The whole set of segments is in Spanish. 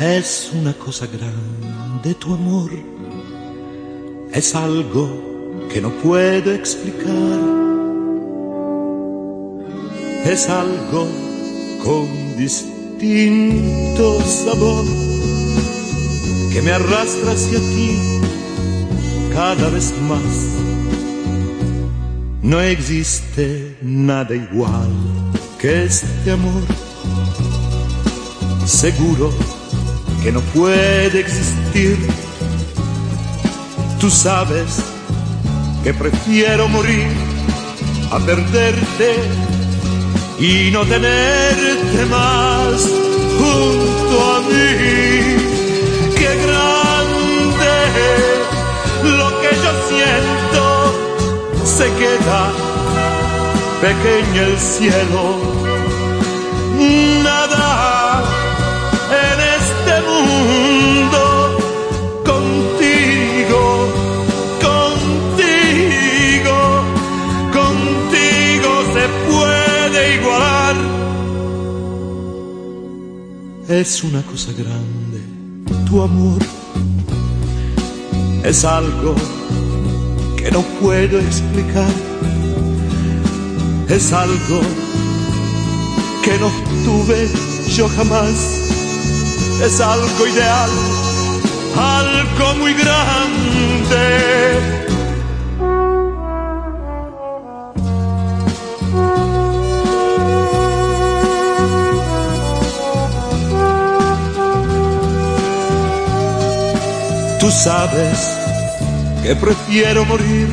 Es una cosa grande tu amor, es algo que no puedo explicar, es algo con distinto sabor que me arrastra hacia ti cada vez más. No existe nada igual que este amor, seguro que no puede existir. Tú sabes que prefiero morir a perderte y no tenerte más junto a mí. Qué grande lo que yo siento se queda pequeño el cielo. Es una cosa grande tu amor, es algo que no puedo explicar, es algo que no tuve yo jamás, es algo ideal, algo muy grande. Tú sabes que prefiero morir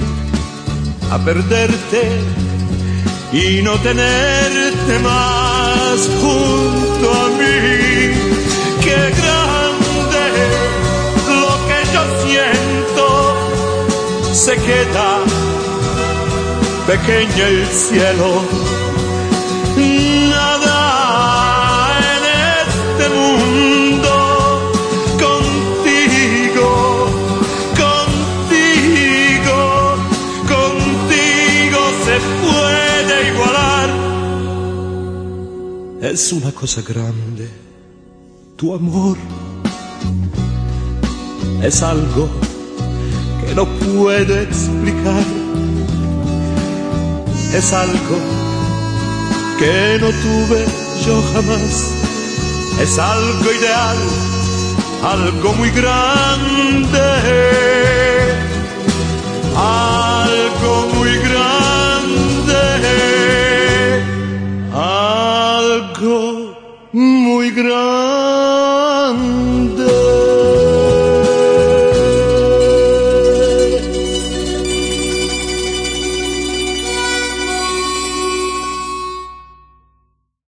a perderte y no tenerte más junto a mí. Qué grande lo que yo siento se queda pequeño el cielo. Es una cosa grande, tu amor. Es algo que no puedo explicar, es algo que no tuve yo jamás, es algo ideal, algo muy grande,